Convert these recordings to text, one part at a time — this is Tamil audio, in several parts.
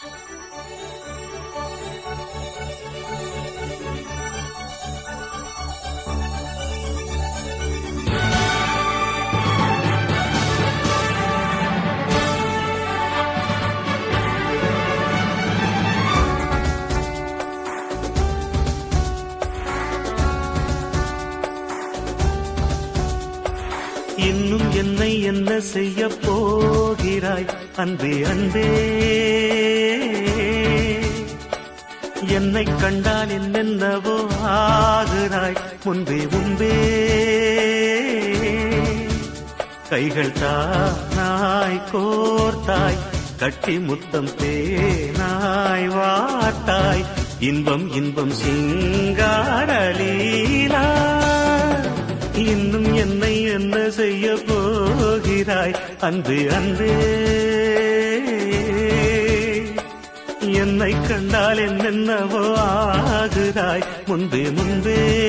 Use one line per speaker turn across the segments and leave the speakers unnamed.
フフフフ。இன்னும் என்னை என்ன செய்ய போகிறாய்? அன்பே அன்பே. என்னை கண்டால் என்னென்னவோ ஆகிறாய்? முன்பே முன்பே. கைகள் தானாய் கோர்த்தாய் கட்டி முத்தம் தேனாய் வாட்டாய். இன்பம் இன்பம் சிங்காரலீ இன்னும் என்னை என்ன செய்ய போகிறாய்? அன்பு அன்பே. என்னை கண்டால் என்னென்னவோ ஆகுதாய்? முன்பே முன்பே.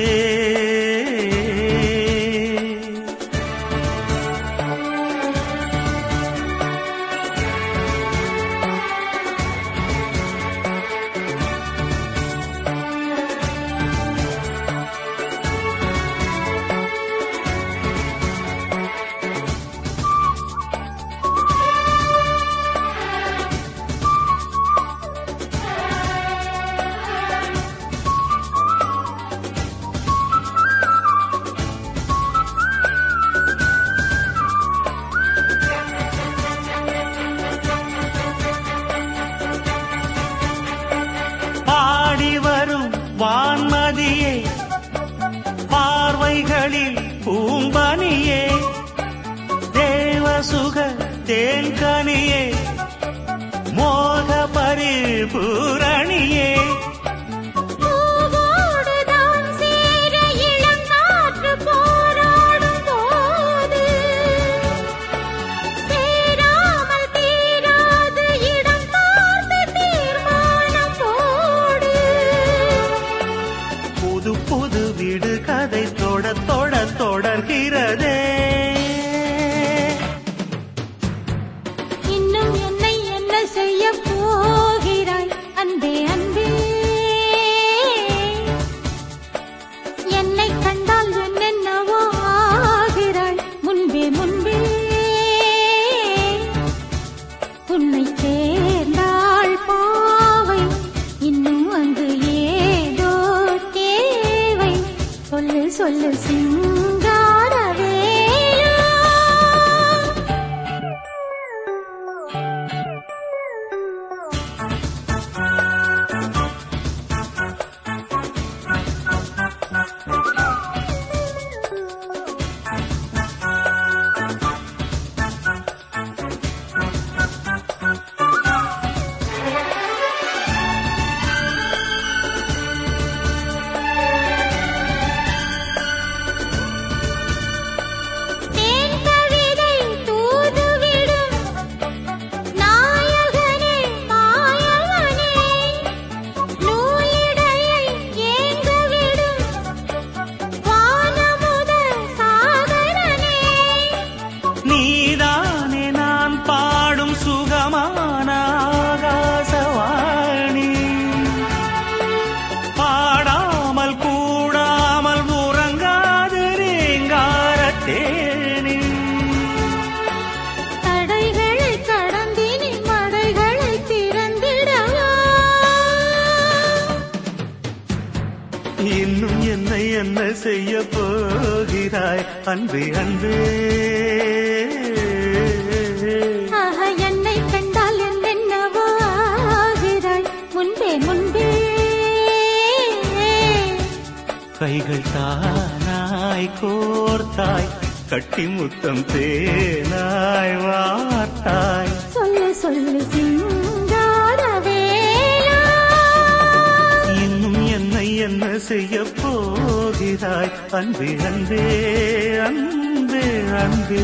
வரும் வான்மதியே பார்வைகளில் பூம்பனியே தேவசுக தேன்கனியே மோக பரிபூரணியே
செய்ய போகிறாய் அன்பே. அன்பே என்னை கண்டால் என்னென்னவோ ஆகிறாய்? முன்பே முன்பே.
கைகள் தானாய் கோர்த்தாய் கட்டி முத்தம் தேனாய் வார்த்தாய். அன்பே அன்பே அன்பே அன்பே.